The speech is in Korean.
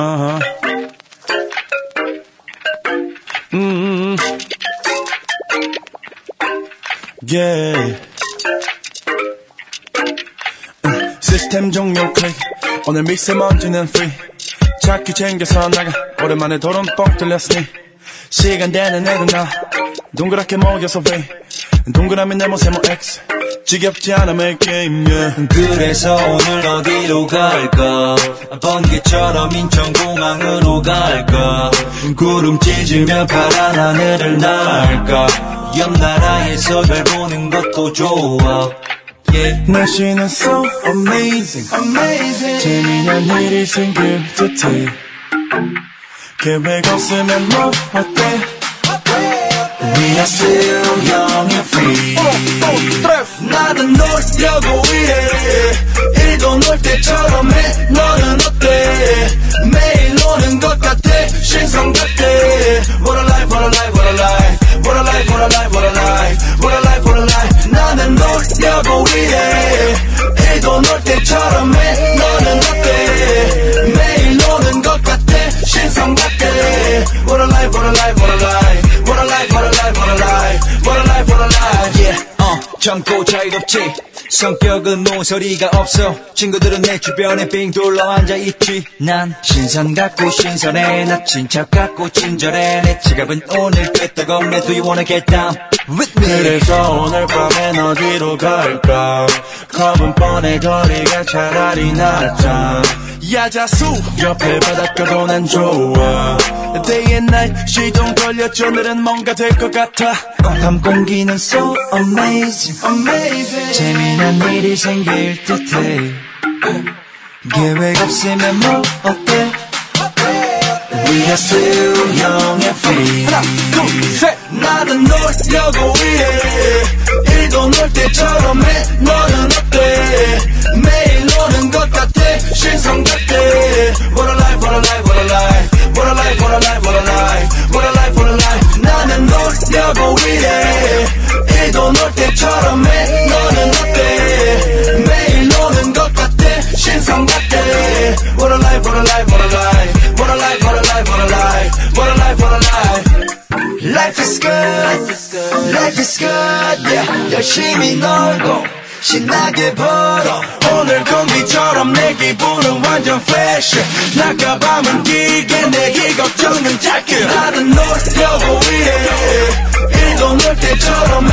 아하. 음. Yeah. 시스템 종료 클릭. 오늘 미세먼지는 free. 자기 챙겨서 나가. 오랜만에 도론 뻥 뚫렸으니. 시간 되는 애도 나. 동그랗게 먹여서 왜 동그라미 네모 세모 뭐 X. 지겹지 않음의 게임 yeah. 그래서 오늘 어디로 갈까 번개처럼 인천공항으로 갈까 구름 찢으며 파란 하늘을 날까 옆 나라에서 별 보는 것도 좋아 yeah. 날씨는 so amazing, amazing. 재미난 일이 생길 듯해 계획 없으면 뭐 어때 We are still young 젊고 자유롭지. 성격은 모서리가 없어. 친구들은 내 주변에 빙 둘러 앉아있지. 난 신선 같고 신선해. 나 친척 같고 친절해. 내 지갑은 오늘 끄떡없네 Do you wanna get down with me. 그래서 오늘 밤엔 어디로 갈까? 겁은 뻔해 거리가 차라리 낫자 야자수 옆에 바닷가도 난 좋아 Day and night 시동 걸렸죠. 오늘은 뭔가 될 것 같아. 밤 공기는 so amazing. Amazing. 재미난 일이 생길 듯해. 계획 없으면 뭐 어때? We are still young and free. 하나 둘셋. 나는 놀려고 일해 일도 놀 때처럼 해. 너는 어때? 매일 노는 것 같아. 신성 같 life what a life What a life life is good, life is good, yeah. 열심히 놀고 신나게 벌어 오늘 공기처럼 내 기분은 완전 fresh 낮과 밤은 길게 내길 걱정은 짧게 나는 놀려고 일해 일도 놀 때처럼